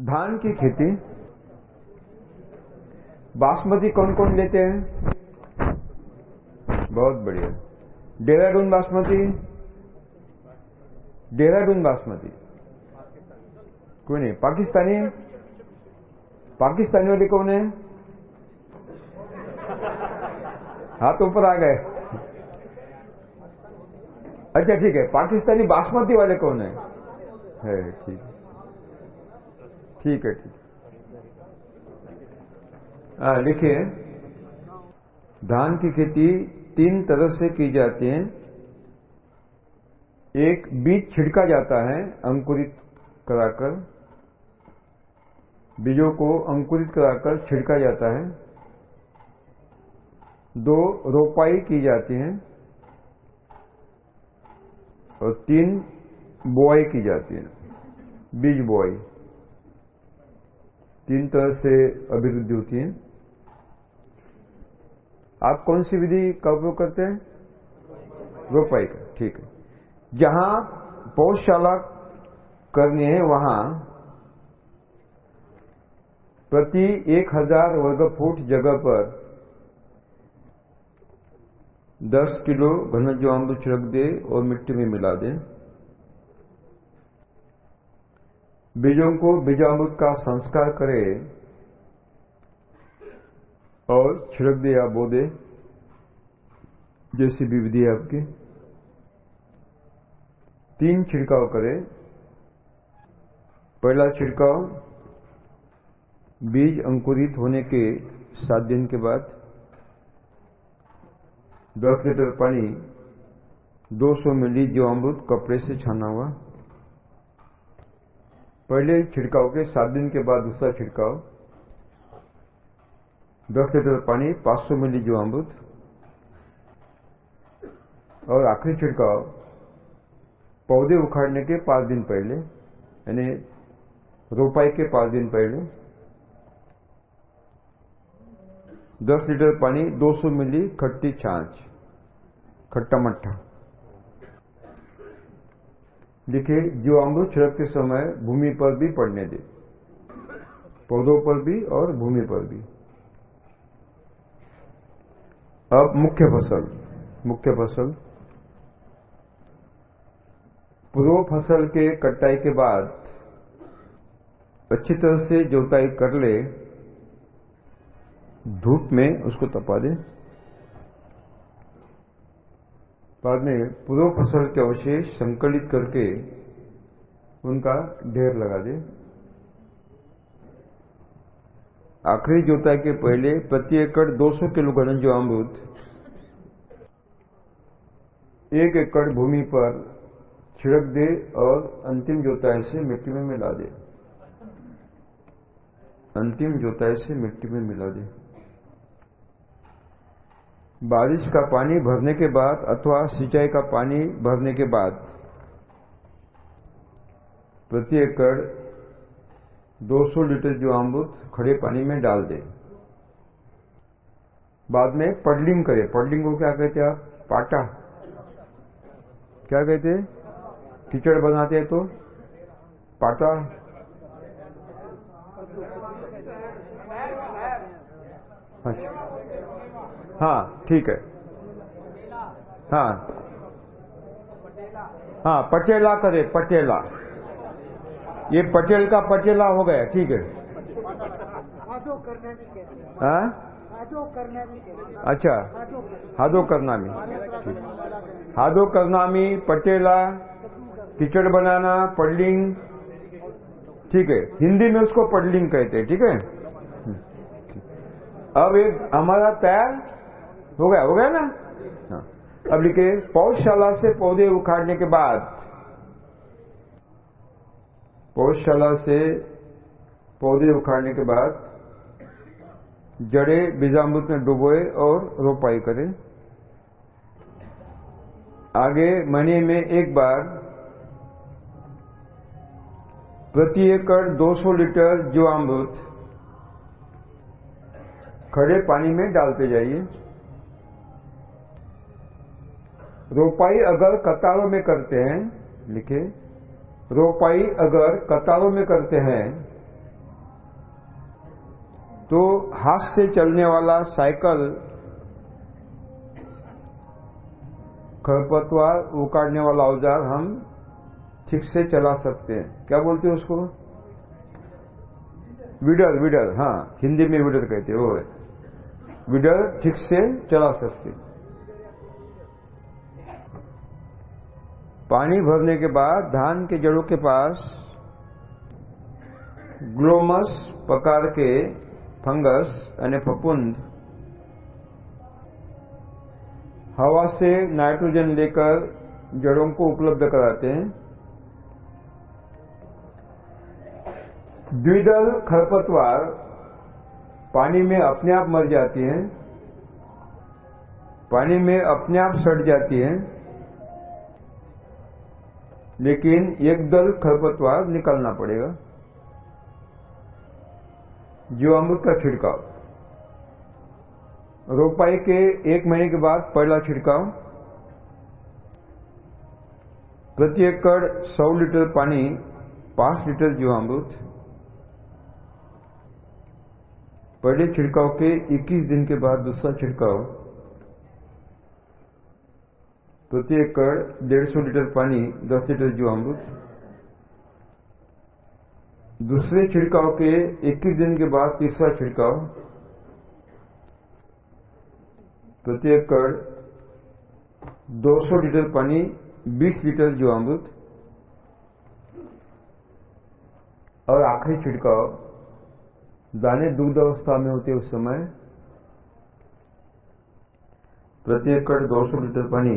धान की खेती। बासमती कौन कौन लेते हैं? बहुत बढ़िया। देहरादून बासमती। देहरादून बासमती। कोई नहीं, पाकिस्तानी। पाकिस्तानी वाले कौन है? हाथ ऊपर आ गए। अच्छा ठीक है, पाकिस्तानी बासमती वाले कौन है? ठीक। है ठीक है, ठीक हाँ। लिखिए। धान की खेती तीन तरह से की जाती है। एक, बीज छिड़का जाता है अंकुरित कराकर। बीजों को अंकुरित कराकर छिड़का जाता है। दो, रोपाई की जाती है। और तीन, बुआई की जाती है। बीज बुआई। तीन तरह से अभिवृद्धि होती है। आप कौन सी विधि का उपयोग करते हैं? रोपाई का, ठीक है। जहाँ पौधशाला करनी है, वहाँ प्रति एक हज़ार वर्ग फुट जगह पर 10 किलो घन ज्वाम्ब छिड़क दे और मिट्टी में मिला दें। बीजों को बीजामृत का संस्कार करे और छिड़क दे या बो दे, जैसी भी विधि है आपकी। तीन छिड़काव करें। पहला छिड़काव, बीज अंकुरित होने के सात दिन के बाद 10 लीटर पानी 200 मिली जो अमृत कपड़े से छाना हुआ। पहले छिड़काव के सात दिन के बाद दूसरा छिड़काव। 10 लीटर पानी 500 मिली जो अमृत। और आखिरी छिड़काव, पौधे उखाड़ने के पाँच दिन पहले, यानी रोपाई के पाँच दिन पहले। 10 लीटर पानी 200 मिली खट्टी छाछ, खट्टा मट्ठा। लिखे, जो अमृत छिड़कते समय भूमि पर भी पड़ने दे। पौधों पर भी और भूमि पर भी। अब मुख्य फ़सल मुख्य फ़सल। पूर्व फ़सल के कटाई के बाद अच्छी तरह से जोताई कर ले, धूप में उसको तपा दे। बाद में पूर्व फ़सल के अवशेष संकलित करके उनका ढेर लगा दे। आखिरी जोताई के पहले प्रति एकड़ 200 किलो गणन जो अमृत, एक एकड़ भूमि पर छिड़क दे और अंतिम जोताई से मिट्टी में मिला दे। अंतिम जोताई से मिट्टी में मिला दे। बारिश का पानी भरने के बाद अथवा सिंचाई का पानी भरने के बाद। प्रति एकड़ 200 लीटर जो अमृत खड़े पानी में डाल दें। बाद में पडलिंग करे। पडलिंग को क्या कहते हैं आप? पाटा। क्या कहते हैं? कीचड़ बनाते हैं तो? पाटा। हाँ ठीक है। हाँ। हाँ पटेला करे पटेला। ये पटेल का पटेला हो गया ठीक है। हाँ। अच्छा। हादो करनामी हादो करनामी पटेला कीचड़ बनाना पडलिंग ठीक है। हिंदी में उसको पडलिंग कहते हैं ठीक है। अब एक हमारा तैयार हो गया हो गया ना हाँ। अब लिखे, पौधशाला से पौधे उखाड़ने के बाद, पौधशाला से पौधे उखाड़ने के बाद जड़े बीजामृत में डुबोए और रोपाई करें आगे महीने में एक बार प्रति एकड़ 200 लीटर जीवामृत खड़े पानी में डालते जाइए। रोपाई अगर कतारों में करते हैं, लिखे, रोपाई अगर कतारों में करते हैं तो हाथ से चलने वाला साइकिल, खरपतवार उकाड़ने वाला औज़ार हम ठीक से चला सकते हैं। क्या बोलते हैं उसको? विडर विडर हाँ हिंदी में विडर कहते हैं, वो है। विडर ठीक से चला सकते। पानी भरने के बाद धान के जड़ों के पास ग्लोमस प्रकार के फंगस यानी फपुंद हवा से नाइट्रोजन लेकर जड़ों को उपलब्ध कराते हैं। द्विदल खरपतवार पानी में अपने आप मर जाती हैं, पानी में अपने आप सड़ जाती हैं, लेकिन एक दल खरपतवार निकालना पड़ेगा। जीवामृत का छिड़काव। रोपाई के एक महीने के बाद पहला छिड़काव। प्रति एकड़ 100 लीटर पानी 5 लीटर जीवामृत। पहले छिड़काव के 21 दिन के बाद दूसरा छिड़काव। प्रति एकड़ डेढ़ सौ लीटर पानी 10 लीटर जो जीवामृत। दूसरे छिड़काव के 21 दिन के बाद तीसरा छिड़काव। प्रति एकड़ 200 लीटर पानी 20 लीटर जो जीवामृत। और आखिरी छिड़काव दाने दुग्ध अवस्था में होते उस समय प्रति एकड़ 200 लीटर पानी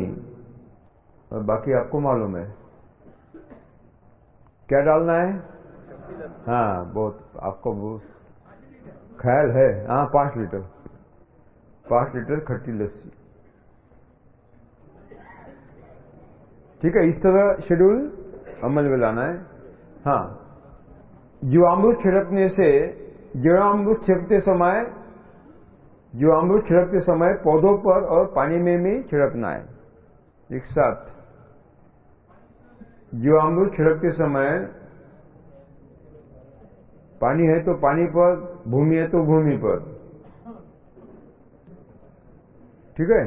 और बाकी आपको मालूम है। क्या डालना है? हाँ बहुत, आपको ख्याल है। हाँ पाँच लीटर। पाँच लीटर खट्टी लस्सी। ठीक है, इस तरह शेड्यूल अमल में लाना है। हाँ जीवामृत छिड़कने से जीवामृत छिड़कते समय जीवामृत छिड़कते समय पौधों पर और पानी में भी छिड़कना है। एक साथ। जीवामृत छिड़कते समय पानी है तो पानी पर, भूमि है तो भूमि पर। ठीक है?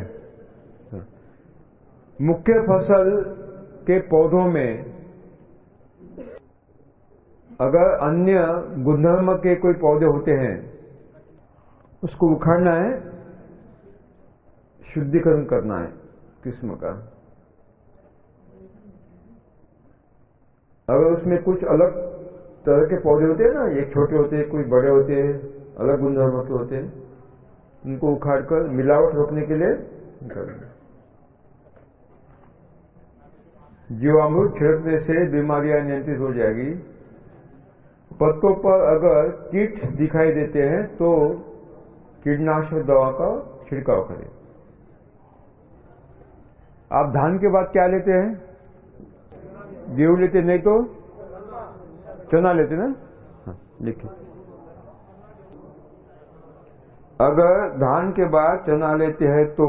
मुख्य फ़सल के पौधों में अगर अन्य गुणधर्म के कोई पौधे होते हैं, उसको उखाड़ना है, शुद्धिकरण करना है किस्म का। अगर उसमें कुछ अलग तरह के पौधे होते हैं ना एक छोटे होते हैं, कोई बड़े होते हैं, अलग गुणधर्म के होते हैं, उनको उखाड़कर मिलावट रोकने के लिए जीवामृत छिड़कने से बीमारियाँ नियंत्रित हो जाएगी। पत्तों पर अगर कीट दिखाई देते हैं तो कीटनाशक दवा का छिड़काव करें। आप धान के बाद क्या लेते हैं? गेहूँ लेते नहीं तो? चना लेते ना? हाँ, अगर धान के बाद चना लेते हैं तो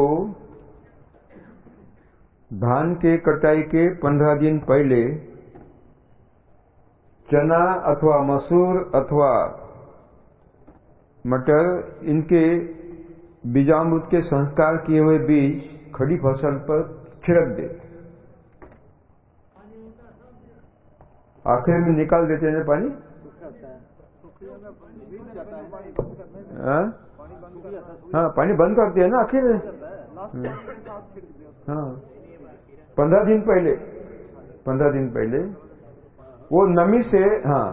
धान के कटाई के पंद्रह दिन पहले चना अथवा मसूर अथवा मटर, इनके बीजामृत के संस्कार किए हुए बीज खड़ी फ़सल पर छिड़क दे। आखिर में निकाल देते हैं पानी? हाँ? हाँ पानी बंद करते हैं ना आखिर हाँ। पंद्रह दिन पहले, पंद्रह दिन पहले वो नमी से हाँ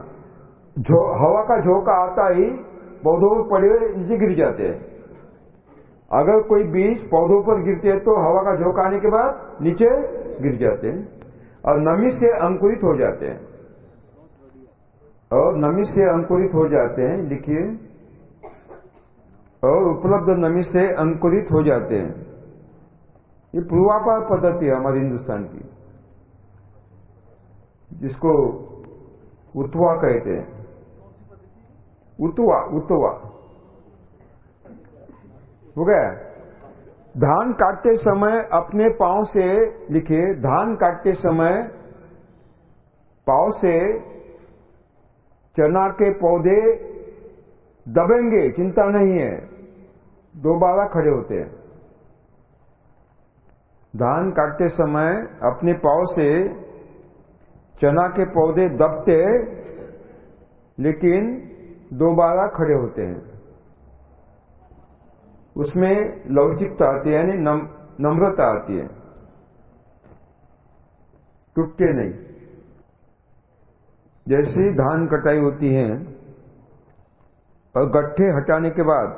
जो हवा का झोंका आता ही पौधों पर पड़े हुए नीचे गिर जाते हैं। अगर कोई बीज पौधों पर गिरते हैं तो हवा का झोंका आने के बाद नीचे गिर जाते हैं और नमी से अंकुरित हो जाते हैं। और नमी से अंकुरित हो जाते हैं, लिखिए। और उपलब्ध नमी से अंकुरित हो जाते हैं। ये पूर्वापार पद्धति है हमारे हिंदुस्तान की। जिसको उतवा कहते हैं। उतवा उतवा हो गया? धान काटते समय अपने पाँव से लिखे धान काटते समय पाँव से चना के पौधे दबेंगे, चिंता नहीं है। दो दोबारा खड़े होते हैं। धान काटते समय अपने पाँव से चना के पौधे दबते लेकिन दोबारा खड़े होते हैं। उसमें लवचिकता आती है यानी नम, नम्रता आती है। टूटते नहीं। जैसे धान कटाई होती है और गट्ठे हटाने के बाद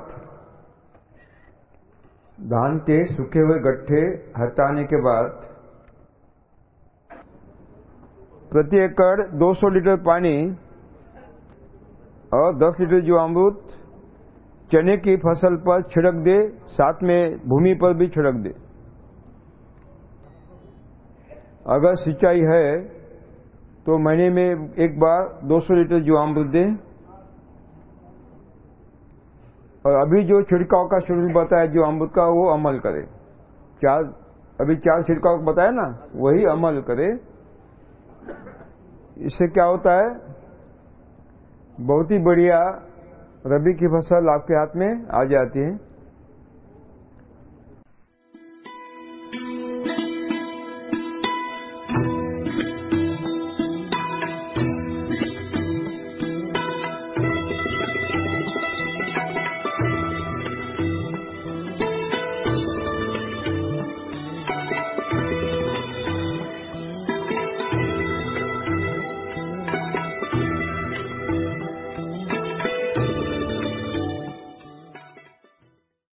धान के सूखे हुए गट्ठे हटाने के बाद प्रति एकड़ 200 लीटर पानी और 10 लीटर जो अमृत चने की फ़सल पर छिड़क दे, साथ में भूमि पर भी छिड़क दे। अगर सिंचाई है तो महीने में एक बार 200 लीटर जो अमृत दे। और अभी जो छिड़काव का शेड्यूल बताया जो अमृत का, वो अमल करे। चार, अभी चार छिड़काव बताया ना, वही अमल करे। इससे क्या होता है? बहुत ही बढ़िया रबी की फ़सल आपके हाथ में आ जाती है।